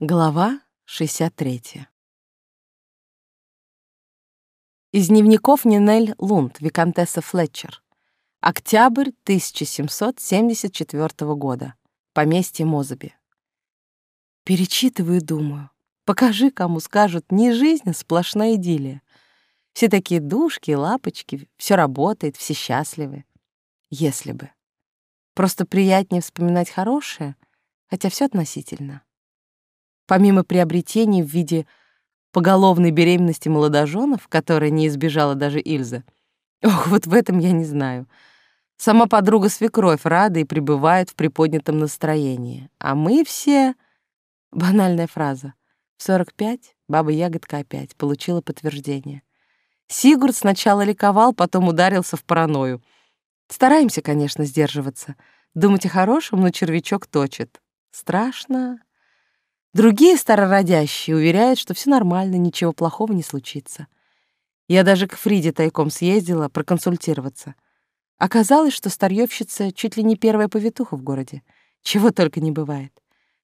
Глава 63. Из дневников Нинель Лунд, виконтесса Флетчер. Октябрь 1774 года. Поместье Мозаби. Перечитываю думаю. Покажи, кому скажут, не жизнь, а сплошная идиллия. Все такие душки, лапочки, все работает, все счастливы. Если бы. Просто приятнее вспоминать хорошее, хотя все относительно. Помимо приобретений в виде поголовной беременности молодоженов, которой не избежала даже Ильза. Ох, вот в этом я не знаю. Сама подруга свекровь рада и пребывает в приподнятом настроении. А мы все... Банальная фраза. В 45 баба Ягодка опять получила подтверждение. Сигурд сначала ликовал, потом ударился в паранойю. Стараемся, конечно, сдерживаться. Думать о хорошем, но червячок точит. Страшно. Другие старородящие уверяют, что все нормально, ничего плохого не случится. Я даже к Фриде тайком съездила проконсультироваться. Оказалось, что старьёвщица чуть ли не первая повитуха в городе. Чего только не бывает.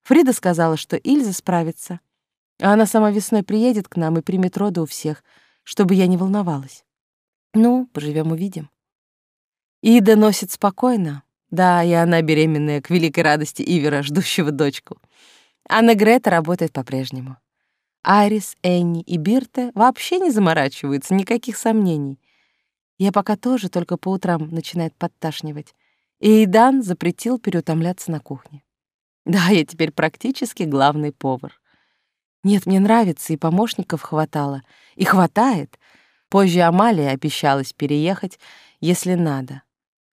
Фрида сказала, что Ильза справится. А она сама весной приедет к нам и примет роды у всех, чтобы я не волновалась. Ну, поживем увидим. Ида носит спокойно. Да, и она беременная к великой радости Ивера, ждущего дочку. Анна Грета работает по-прежнему. Айрис, Энни и Бирте вообще не заморачиваются, никаких сомнений. Я пока тоже только по утрам начинает подташнивать. И Идан запретил переутомляться на кухне. Да, я теперь практически главный повар. Нет, мне нравится, и помощников хватало. И хватает. Позже Амалия обещалась переехать, если надо.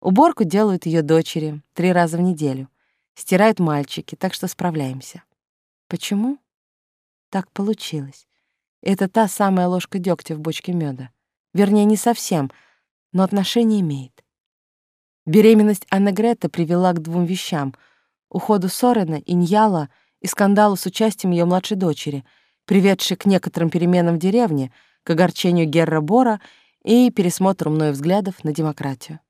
Уборку делают ее дочери три раза в неделю. Стирают мальчики, так что справляемся. Почему? Так получилось. Это та самая ложка дегтя в бочке меда. Вернее, не совсем, но отношение имеет. Беременность Анны Грета привела к двум вещам — уходу Сорена и Ньяла и скандалу с участием ее младшей дочери, приведшей к некоторым переменам в деревне, к огорчению Герра Бора и пересмотру мною взглядов на демократию.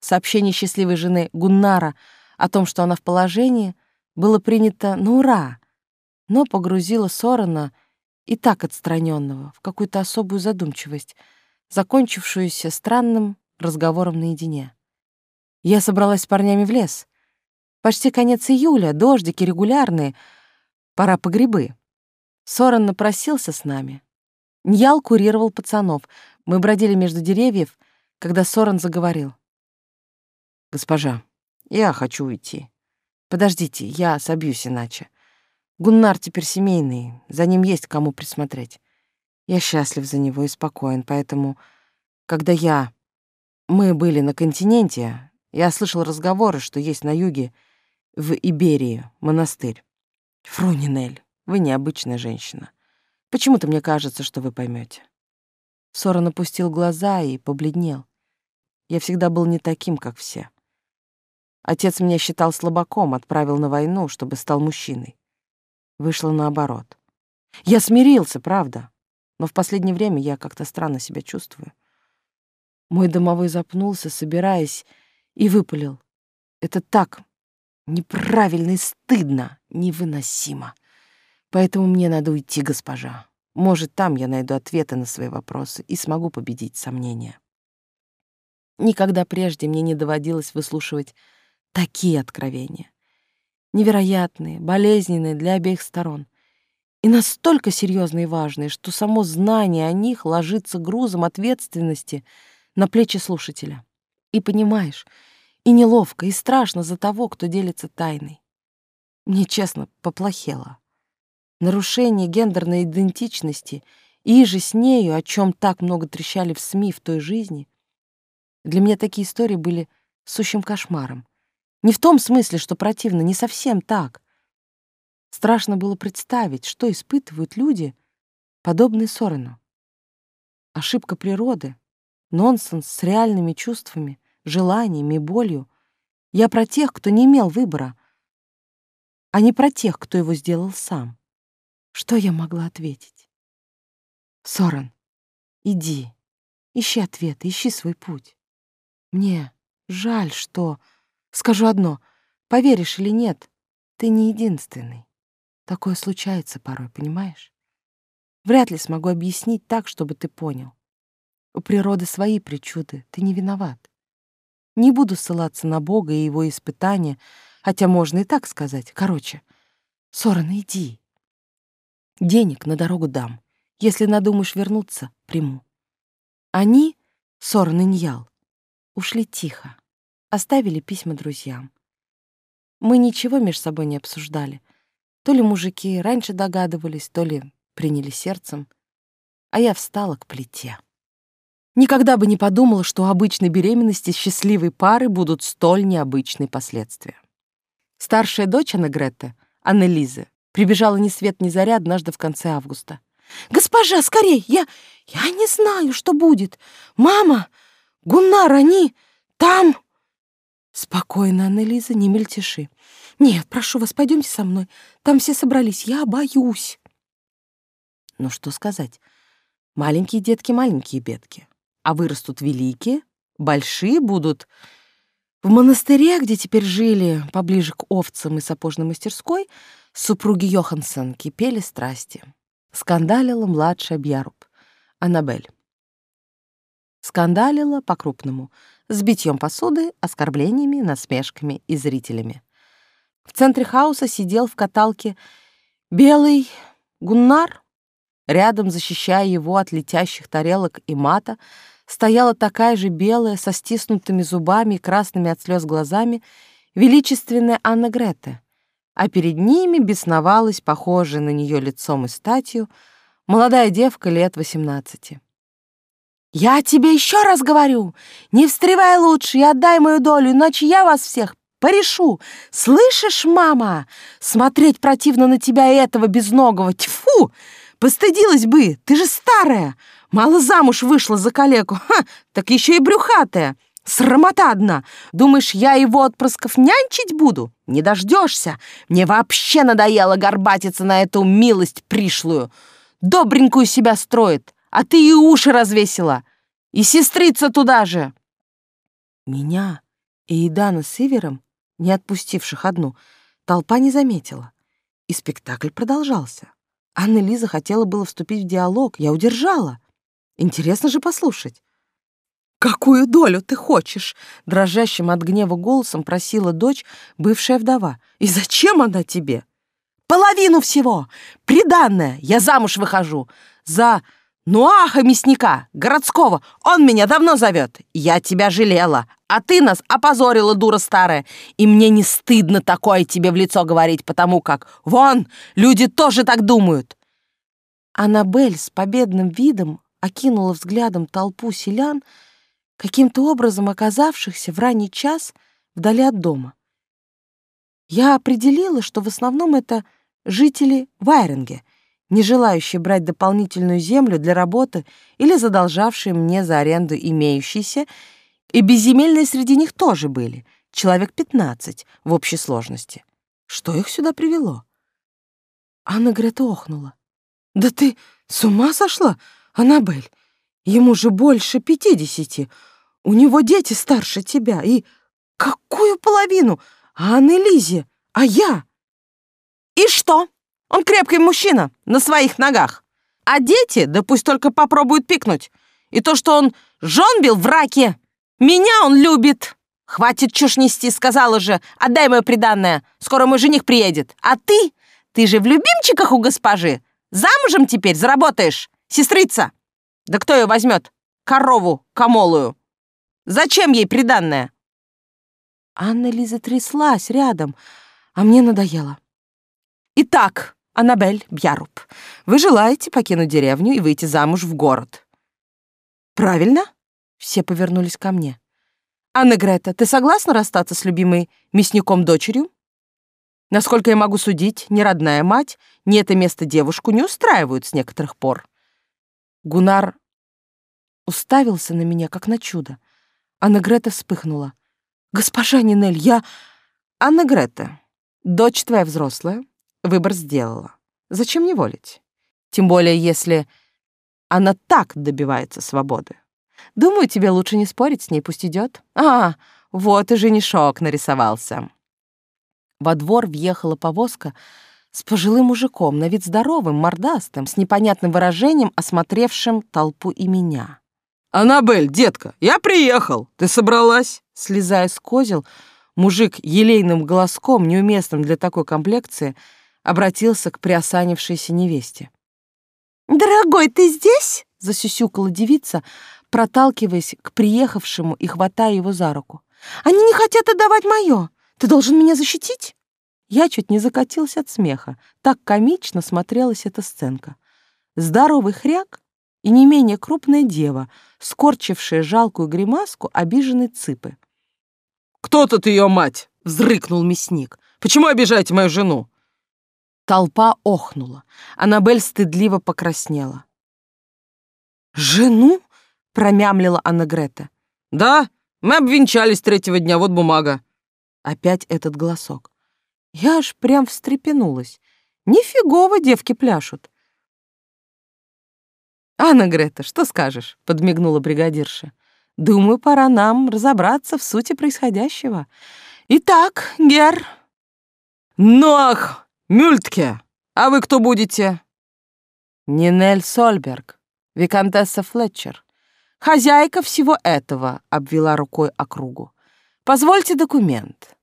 Сообщение счастливой жены Гуннара о том, что она в положении, было принято на ура, но погрузила Сорона, и так отстраненного, в какую-то особую задумчивость, закончившуюся странным разговором наедине. Я собралась с парнями в лес. Почти конец июля, дождики регулярные, пора по грибы. Сорон напросился с нами. Ньял курировал пацанов. Мы бродили между деревьев, когда Сорон заговорил. «Госпожа, я хочу уйти. Подождите, я собьюсь иначе. Гуннар теперь семейный, за ним есть кому присмотреть. Я счастлив за него и спокоен, поэтому, когда я... Мы были на континенте, я слышал разговоры, что есть на юге, в Иберии, монастырь. Фрунинель, вы необычная женщина. Почему-то мне кажется, что вы поймете. Сорон опустил глаза и побледнел. Я всегда был не таким, как все. Отец меня считал слабаком, отправил на войну, чтобы стал мужчиной. Вышло наоборот. Я смирился, правда, но в последнее время я как-то странно себя чувствую. Мой домовой запнулся, собираясь, и выпалил. Это так неправильно и стыдно, невыносимо. Поэтому мне надо уйти, госпожа. Может, там я найду ответы на свои вопросы и смогу победить сомнения. Никогда прежде мне не доводилось выслушивать такие откровения невероятные, болезненные для обеих сторон. И настолько серьезные и важные, что само знание о них ложится грузом ответственности на плечи слушателя. И понимаешь, и неловко, и страшно за того, кто делится тайной. Мне, честно, поплохело. Нарушение гендерной идентичности и же с нею, о чем так много трещали в СМИ в той жизни, для меня такие истории были сущим кошмаром. Не в том смысле, что противно, не совсем так. Страшно было представить, что испытывают люди, подобные Сорену. Ошибка природы, нонсенс с реальными чувствами, желаниями и болью. Я про тех, кто не имел выбора, а не про тех, кто его сделал сам. Что я могла ответить? Сорен, иди, ищи ответ, ищи свой путь. Мне жаль, что... Скажу одно, поверишь или нет, ты не единственный. Такое случается порой, понимаешь? Вряд ли смогу объяснить так, чтобы ты понял. У природы свои причуды, ты не виноват. Не буду ссылаться на Бога и его испытания, хотя можно и так сказать. Короче, Соран, иди. Денег на дорогу дам. Если надумаешь вернуться, приму. Они, Соран и Ньял, ушли тихо, оставили письма друзьям. Мы ничего между собой не обсуждали. То ли мужики раньше догадывались, то ли приняли сердцем, а я встала к плите. Никогда бы не подумала, что у обычной беременности счастливой пары будут столь необычные последствия. Старшая дочь Анна Лизы, прибежала ни свет ни заря однажды в конце августа. «Госпожа, скорей! Я... я не знаю, что будет! Мама! Гуннар, они... там...» «Спокойно, Аннелиза, не мельтеши. Нет, прошу вас, пойдемте со мной. Там все собрались, я боюсь». Ну что сказать? Маленькие детки, маленькие бедки. А вырастут великие, большие будут... В монастыре, где теперь жили, поближе к овцам и сапожной мастерской, супруги Йоханссон кипели страсти. Скандалила младшая Бьяруб, Аннабель. Скандалила по-крупному, с битьем посуды, оскорблениями, насмешками и зрителями. В центре хаоса сидел в каталке белый Гуннар. Рядом, защищая его от летящих тарелок и мата, стояла такая же белая, со стиснутыми зубами и красными от слез глазами, величественная Анна Грете, а перед ними бесновалась, похожая на нее лицом и статью, молодая девка лет восемнадцати. «Я тебе еще раз говорю, не встревай лучше и отдай мою долю, иначе я вас всех порешу. Слышишь, мама? Смотреть противно на тебя этого безногого. Тьфу! Постыдилась бы, ты же старая. Мало замуж вышла за калеку. Ха, так еще и брюхатая. Срамота одна. Думаешь, я его отпрысков нянчить буду? Не дождешься. Мне вообще надоело горбатиться на эту милость пришлую. Добренькую себя строит, а ты и уши развесила. И сестрица туда же. Меня и Идана с Ивером, не отпустивших одну, толпа не заметила. И спектакль продолжался. Анна Лиза хотела было вступить в диалог, я удержала. Интересно же послушать. «Какую долю ты хочешь?» — дрожащим от гнева голосом просила дочь, бывшая вдова. «И зачем она тебе?» «Половину всего! Приданное! Я замуж выхожу! За Нуаха мясника, городского! Он меня давно зовет! Я тебя жалела, а ты нас опозорила, дура старая! И мне не стыдно такое тебе в лицо говорить, потому как, вон, люди тоже так думают!» Аннабель с победным видом окинула взглядом толпу селян, каким-то образом оказавшихся в ранний час вдали от дома. Я определила, что в основном это жители Вайринге, не желающие брать дополнительную землю для работы или задолжавшие мне за аренду имеющиеся, и безземельные среди них тоже были, человек пятнадцать в общей сложности. Что их сюда привело? Анна Грета охнула. «Да ты с ума сошла?» Аннабель, ему же больше пятидесяти. У него дети старше тебя. И какую половину? А Анны Лизе? А я? И что? Он крепкий мужчина, на своих ногах. А дети, да пусть только попробуют пикнуть. И то, что он жен бил в раке. Меня он любит. Хватит чушь нести, сказала же. Отдай мое приданное. Скоро мой жених приедет. А ты? Ты же в любимчиках у госпожи. Замужем теперь заработаешь. Сестрица! Да кто ее возьмет? Корову комолую. Зачем ей приданное? Анна Лиза тряслась рядом, а мне надоело. Итак, Аннабель Бьяруб, вы желаете покинуть деревню и выйти замуж в город? Правильно? Все повернулись ко мне. Анна Грета, ты согласна расстаться с любимой мясником дочерью? Насколько я могу судить, ни родная мать, ни это место девушку не устраивают с некоторых пор. Гунар уставился на меня, как на чудо. Анна Грета вспыхнула. «Госпожа Нинель, я...» «Анна Грета, дочь твоя взрослая, выбор сделала. Зачем не волить? Тем более, если она так добивается свободы. Думаю, тебе лучше не спорить с ней, пусть идет. А, вот и женишок нарисовался». Во двор въехала повозка с пожилым мужиком, на вид здоровым, мордастым, с непонятным выражением, осмотревшим толпу и меня. «Аннабель, детка, я приехал! Ты собралась?» Слезая с козел, мужик елейным голоском, неуместным для такой комплекции, обратился к приосанившейся невесте. «Дорогой, ты здесь?» — засюсюкала девица, проталкиваясь к приехавшему и хватая его за руку. «Они не хотят отдавать мое. Ты должен меня защитить?» Я чуть не закатился от смеха. Так комично смотрелась эта сценка. Здоровый хряк и не менее крупная дева, скорчившая жалкую гримаску обиженной цыпы. «Кто тут ее мать?» — взрыкнул мясник. «Почему обижаете мою жену?» Толпа охнула. Аннабель стыдливо покраснела. «Жену?» — промямлила Анна Грета. «Да, мы обвенчались третьего дня, вот бумага». Опять этот голосок. Я аж прям встрепенулась. Нифигово девки пляшут. «Анна Грета, что скажешь?» — подмигнула бригадирша. «Думаю, пора нам разобраться в сути происходящего. Итак, Гер...» «Нох! Мюльтке! А вы кто будете?» «Нинель Сольберг, виконтесса Флетчер. Хозяйка всего этого», — обвела рукой округу. «Позвольте документ».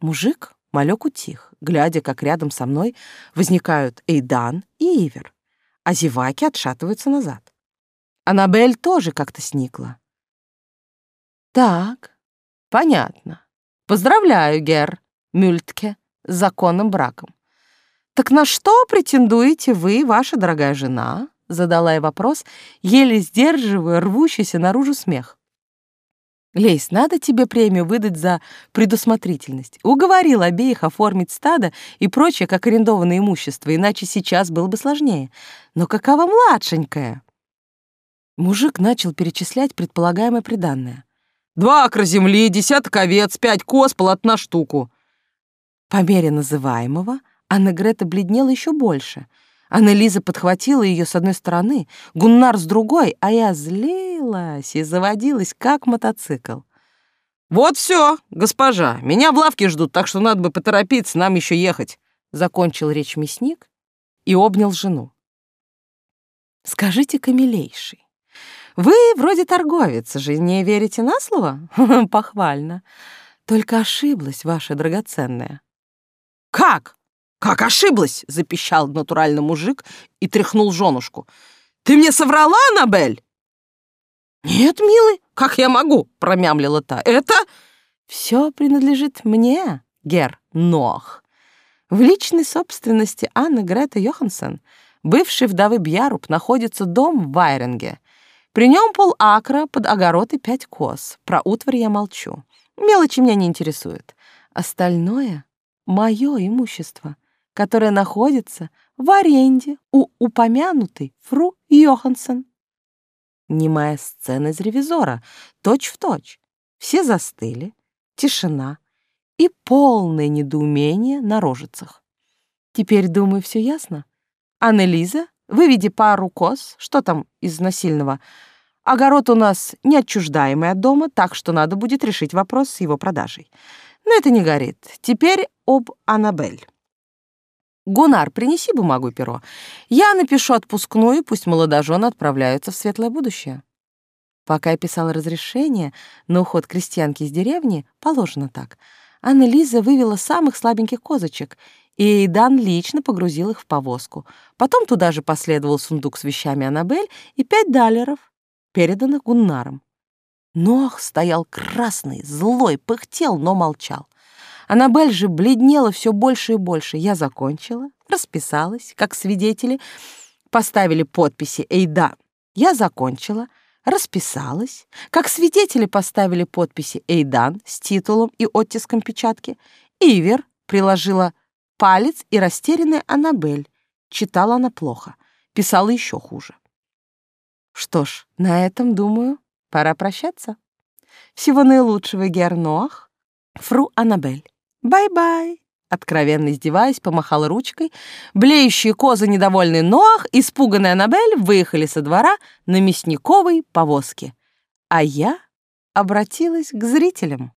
Мужик Малек утих, глядя, как рядом со мной возникают Эйдан и Ивер, а зеваки отшатываются назад. Аннабель тоже как-то сникла. «Так, понятно. Поздравляю, Гер Мюльтке, законным браком. Так на что претендуете вы, ваша дорогая жена?» Задала я вопрос, еле сдерживая рвущийся наружу смех. Лейс, надо тебе премию выдать за предусмотрительность. Уговорил обеих оформить стадо и прочее, как арендованное имущество, иначе сейчас было бы сложнее. Но какова младшенькая? Мужик начал перечислять предполагаемое приданное. «Два акра земли, десяток овец, пять коз, полотна штуку». По мере называемого Анна Грета бледнела еще больше — Аннелиза подхватила ее с одной стороны, Гуннар с другой, а я злилась и заводилась, как мотоцикл. «Вот все, госпожа, меня в лавке ждут, так что надо бы поторопиться, нам еще ехать», — закончил речь мясник и обнял жену. «Скажите-ка, вы вроде торговец, же не верите на слово? Похвально. Только ошиблась ваша драгоценная». «Как?» «Как ошиблась!» — запищал натурально мужик и тряхнул женушку. «Ты мне соврала, Аннабель?» «Нет, милый, как я могу?» — промямлила та. «Это...» «Все принадлежит мне, Гер Нох. В личной собственности Анны Грета Йоханссон, бывшей вдовы Бьяруп, находится дом в Вайринге. При нем пол акра под огород и пять коз. Про утварь я молчу. Мелочи меня не интересуют. Остальное — мое имущество которая находится в аренде у упомянутой фру Йоханссон. Немая сцена из ревизора, точь в точь. Все застыли, тишина и полное недоумение на рожицах. Теперь, думаю, все ясно. Аннелиза, выведи пару коз, что там из насильного. Огород у нас неотчуждаемый от дома, так что надо будет решить вопрос с его продажей. Но это не горит. Теперь об Аннабель. Гунар, принеси бумагу и перо. Я напишу отпускную, пусть молодожены отправляются в светлое будущее. Пока я писала разрешение на уход крестьянки из деревни, положено так. Анна Лиза вывела самых слабеньких козочек, и Дан лично погрузил их в повозку. Потом туда же последовал сундук с вещами Аннабель и пять далеров, переданных Гуннаром. Нох стоял красный, злой, пыхтел, но молчал. Аннабель же бледнела все больше и больше. Я закончила, расписалась, как свидетели, поставили подписи «Эйда». Я закончила, расписалась, как свидетели поставили подписи «Эйдан» с титулом и оттиском печатки. Ивер приложила палец и растерянная Аннабель. Читала она плохо, писала еще хуже. Что ж, на этом, думаю, пора прощаться. Всего наилучшего, Герноах, фру Аннабель. «Bye-bye!» Откровенно издеваясь, помахала ручкой. Блеющие козы, недовольный Ноах, испуганная Аннабель выехали со двора на мясниковой повозке. А я обратилась к зрителям.